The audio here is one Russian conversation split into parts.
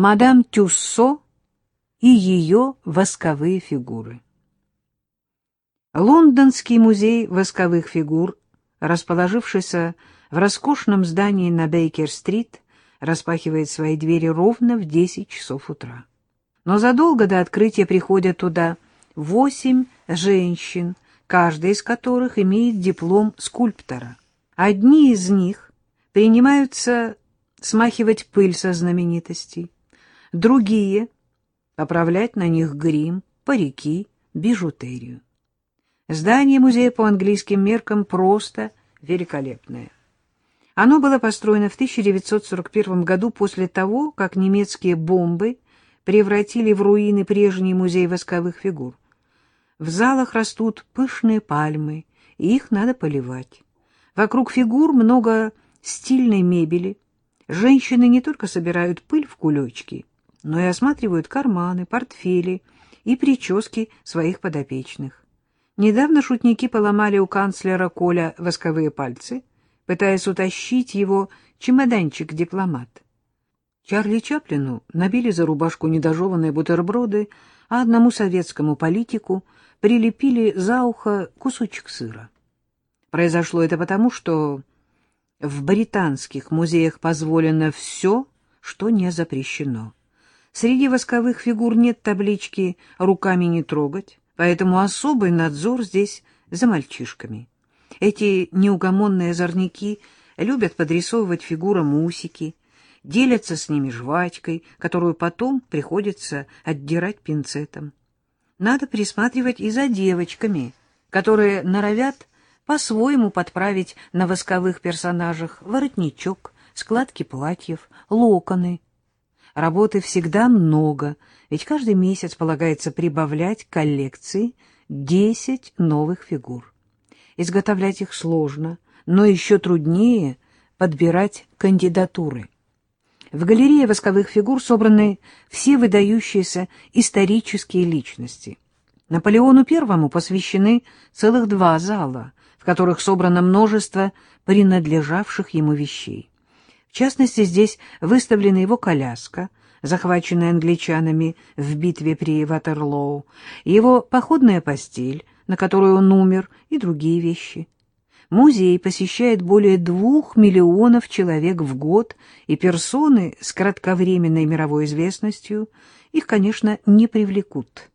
мадам Тюссо и ее восковые фигуры. Лондонский музей восковых фигур, расположившийся в роскошном здании на Бейкер-стрит, распахивает свои двери ровно в 10 часов утра. Но задолго до открытия приходят туда восемь женщин, каждая из которых имеет диплом скульптора. Одни из них принимаются смахивать пыль со знаменитостей, другие — поправлять на них грим, парики, бижутерию. Здание музея по английским меркам просто великолепное. Оно было построено в 1941 году после того, как немецкие бомбы превратили в руины прежний музей восковых фигур. В залах растут пышные пальмы, и их надо поливать. Вокруг фигур много стильной мебели. Женщины не только собирают пыль в кулечки, но и осматривают карманы, портфели и прически своих подопечных. Недавно шутники поломали у канцлера Коля восковые пальцы, пытаясь утащить его чемоданчик-дипломат. Чарли Чаплину набили за рубашку недожеванные бутерброды, а одному советскому политику прилепили за ухо кусочек сыра. Произошло это потому, что в британских музеях позволено все, что не запрещено. Среди восковых фигур нет таблички «руками не трогать», поэтому особый надзор здесь за мальчишками. Эти неугомонные озорники любят подрисовывать фигурам усики, делятся с ними жвачкой, которую потом приходится отдирать пинцетом. Надо присматривать и за девочками, которые норовят по-своему подправить на восковых персонажах воротничок, складки платьев, локоны. Работы всегда много, ведь каждый месяц полагается прибавлять к коллекции 10 новых фигур. Изготовлять их сложно, но еще труднее подбирать кандидатуры. В галерее восковых фигур собраны все выдающиеся исторические личности. Наполеону Первому посвящены целых два зала, в которых собрано множество принадлежавших ему вещей. В частности, здесь выставлена его коляска, захваченная англичанами в битве при Ватерлоу, его походная постель, на которой он умер, и другие вещи. Музей посещает более двух миллионов человек в год, и персоны с кратковременной мировой известностью их, конечно, не привлекут.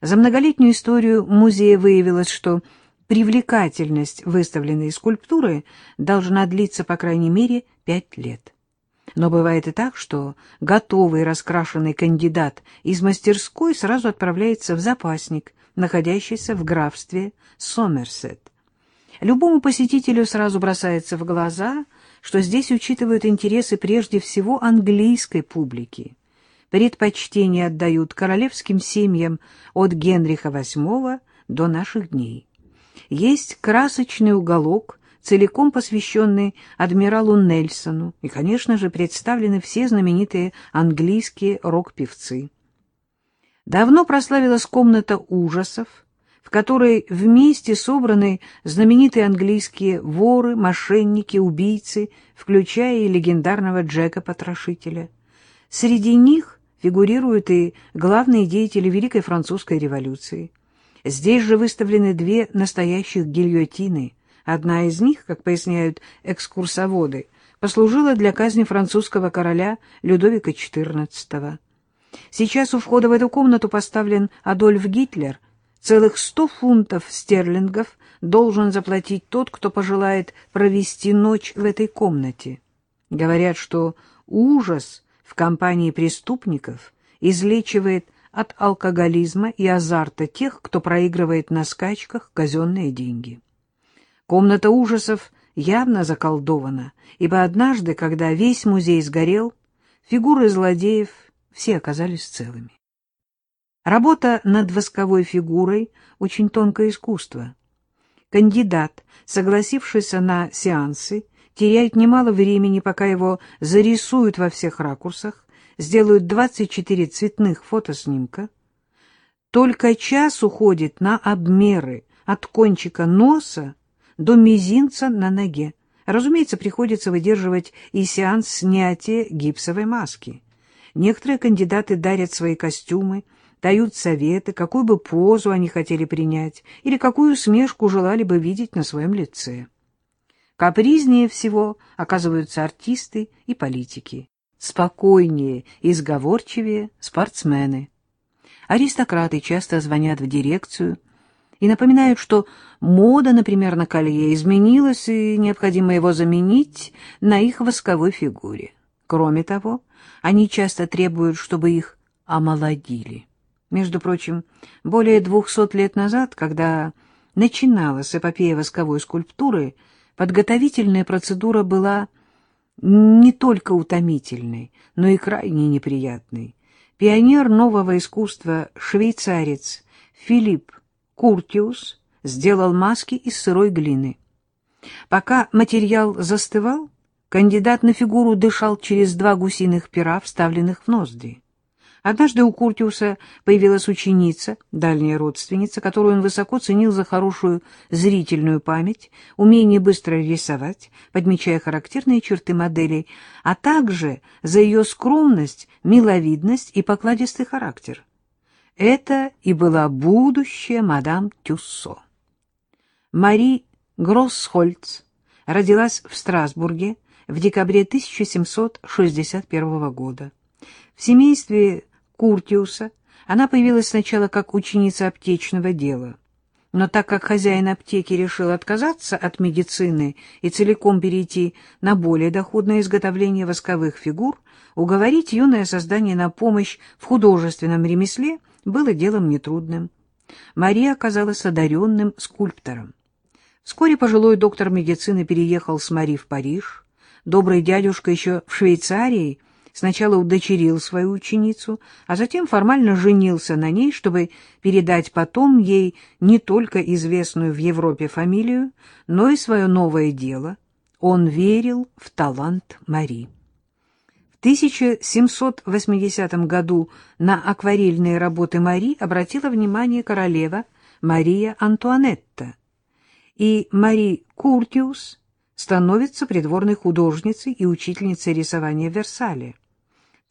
За многолетнюю историю музея выявилось, что привлекательность выставленной скульптуры должна длиться по крайней мере пять лет. Но бывает и так, что готовый раскрашенный кандидат из мастерской сразу отправляется в запасник, находящийся в графстве Сомерсет. Любому посетителю сразу бросается в глаза, что здесь учитывают интересы прежде всего английской публики. Предпочтение отдают королевским семьям от Генриха VIII до наших дней есть красочный уголок, целиком посвященный адмиралу Нельсону, и, конечно же, представлены все знаменитые английские рок-певцы. Давно прославилась комната ужасов, в которой вместе собраны знаменитые английские воры, мошенники, убийцы, включая и легендарного Джека-потрошителя. Среди них фигурируют и главные деятели Великой Французской революции – Здесь же выставлены две настоящих гильотины. Одна из них, как поясняют экскурсоводы, послужила для казни французского короля Людовика XIV. Сейчас у входа в эту комнату поставлен Адольф Гитлер. Целых сто фунтов стерлингов должен заплатить тот, кто пожелает провести ночь в этой комнате. Говорят, что ужас в компании преступников излечивает от алкоголизма и азарта тех, кто проигрывает на скачках казенные деньги. Комната ужасов явно заколдована, ибо однажды, когда весь музей сгорел, фигуры злодеев все оказались целыми. Работа над восковой фигурой — очень тонкое искусство. Кандидат, согласившийся на сеансы, теряет немало времени, пока его зарисуют во всех ракурсах, сделают 24 цветных фотоснимка, только час уходит на обмеры от кончика носа до мизинца на ноге. Разумеется, приходится выдерживать и сеанс снятия гипсовой маски. Некоторые кандидаты дарят свои костюмы, дают советы, какую бы позу они хотели принять или какую усмешку желали бы видеть на своем лице. Капризнее всего оказываются артисты и политики. Спокойнее и сговорчивее спортсмены. Аристократы часто звонят в дирекцию и напоминают, что мода, например, на колье изменилась и необходимо его заменить на их восковой фигуре. Кроме того, они часто требуют, чтобы их омолодили. Между прочим, более двухсот лет назад, когда начиналась эпопея восковой скульптуры, подготовительная процедура была не только утомительной, но и крайне неприятной. Пионер нового искусства, швейцарец Филипп Куртиус, сделал маски из сырой глины. Пока материал застывал, кандидат на фигуру дышал через два гусиных пера, вставленных в ноздри. Однажды у Куртиуса появилась ученица, дальняя родственница, которую он высоко ценил за хорошую зрительную память, умение быстро рисовать, подмечая характерные черты моделей, а также за ее скромность, миловидность и покладистый характер. Это и была будущая мадам Тюссо. Мари Гроссхольц родилась в Страсбурге в декабре 1761 года. В семействе Куртиуса она появилась сначала как ученица аптечного дела, но так как хозяин аптеки решил отказаться от медицины и целиком перейти на более доходное изготовление восковых фигур, уговорить юное создание на помощь в художественном ремесле было делом нетрудным. Мария оказалась одаренным скульптором. Вскоре пожилой доктор медицины переехал с Мари в Париж. Добрый дядюшка еще в Швейцарии — сначала удочерил свою ученицу, а затем формально женился на ней, чтобы передать потом ей не только известную в Европе фамилию, но и свое новое дело. Он верил в талант Мари. В 1780 году на акварельные работы Мари обратила внимание королева Мария Антуанетта, и Мари Куртиус становится придворной художницей и учительницей рисования в Версале.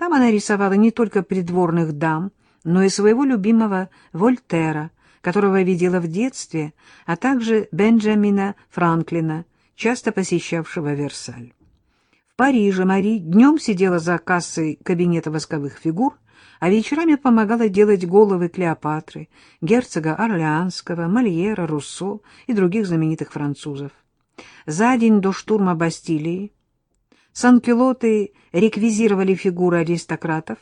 Там она рисовала не только придворных дам, но и своего любимого Вольтера, которого видела в детстве, а также Бенджамина Франклина, часто посещавшего Версаль. В Париже Мари днем сидела за кассой кабинета восковых фигур, а вечерами помогала делать головы Клеопатры, герцога Орлеанского, Мольера, Руссо и других знаменитых французов. За день до штурма Бастилии санкелоты реквизировали фигуры аристократов,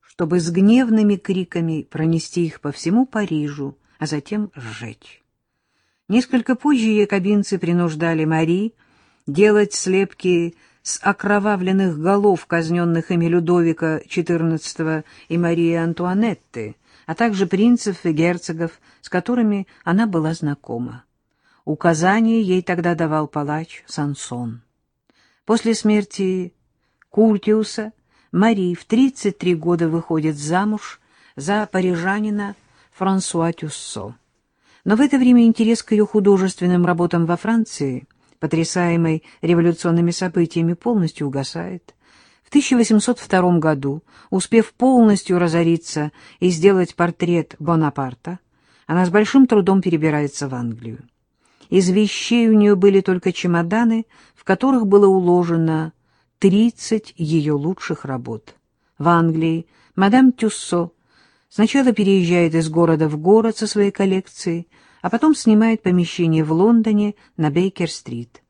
чтобы с гневными криками пронести их по всему Парижу, а затем сжечь. Несколько позже якобинцы принуждали Мари делать слепки с окровавленных голов казненных ими Людовика XIV и Марии Антуанетты, а также принцев и герцогов, с которыми она была знакома. Указания ей тогда давал палач Сансон. После смерти Куртиуса Мари в 33 года выходит замуж за парижанина Франсуа Тюссо. Но в это время интерес к ее художественным работам во Франции, потрясаемой революционными событиями, полностью угасает. В 1802 году, успев полностью разориться и сделать портрет Бонапарта, она с большим трудом перебирается в Англию. Из вещей у нее были только чемоданы, в которых было уложено 30 ее лучших работ. В Англии мадам Тюссо сначала переезжает из города в город со своей коллекцией, а потом снимает помещение в Лондоне на Бейкер-стрит.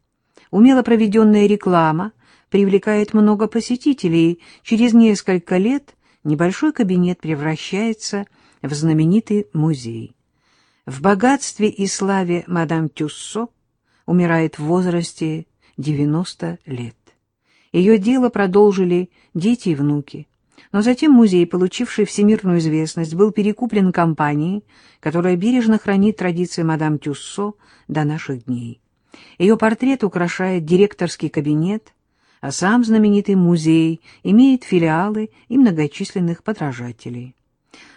Умело проведенная реклама привлекает много посетителей, и через несколько лет небольшой кабинет превращается в знаменитый музей. В богатстве и славе мадам Тюссо умирает в возрасте 90 лет. Ее дело продолжили дети и внуки. Но затем музей, получивший всемирную известность, был перекуплен компанией, которая бережно хранит традиции мадам Тюссо до наших дней. Ее портрет украшает директорский кабинет, а сам знаменитый музей имеет филиалы и многочисленных подражателей.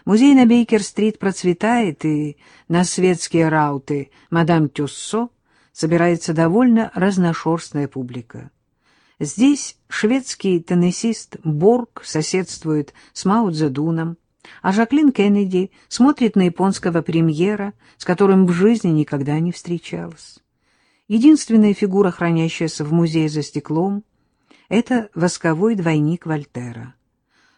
Музей на Бейкер-стрит процветает, и на светские рауты мадам Тюссо собирается довольно разношерстная публика. Здесь шведский теннисист Борг соседствует с Мао Цзэдуном, а Жаклин Кеннеди смотрит на японского премьера, с которым в жизни никогда не встречалась. Единственная фигура, хранящаяся в музее за стеклом, это восковой двойник Вольтера.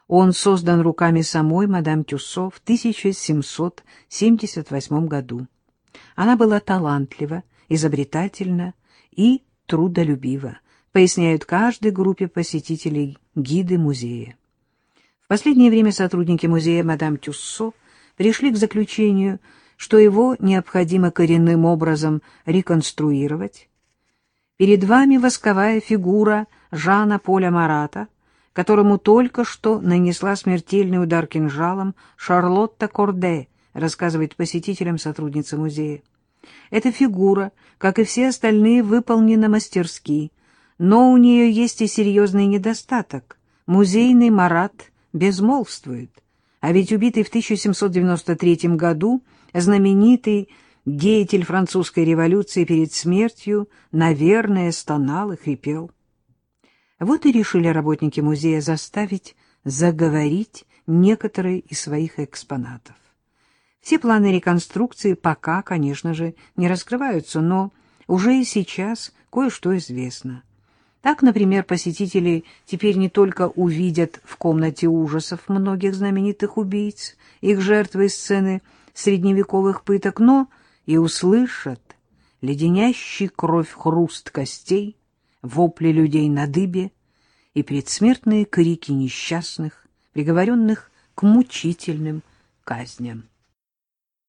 Он создан руками самой мадам Тюссо в 1778 году. Она была талантлива, изобретательна и трудолюбива, поясняют каждой группе посетителей гиды музея. В последнее время сотрудники музея мадам Тюссо пришли к заключению, что его необходимо коренным образом реконструировать. Перед вами восковая фигура Жана Поля Марата, которому только что нанесла смертельный удар кинжалом Шарлотта Корде, рассказывает посетителям сотрудница музея. Эта фигура, как и все остальные, выполнена мастерски, но у нее есть и серьезный недостаток. Музейный Марат безмолвствует, а ведь убитый в 1793 году знаменитый деятель французской революции перед смертью, наверное, стонал и хрипел. Вот и решили работники музея заставить заговорить некоторые из своих экспонатов. Все планы реконструкции пока, конечно же, не раскрываются, но уже и сейчас кое-что известно. Так, например, посетители теперь не только увидят в комнате ужасов многих знаменитых убийц, их жертвы и сцены средневековых пыток, но и услышат леденящий кровь хруст костей, вопли людей на дыбе и предсмертные крики несчастных, приговоренных к мучительным казням.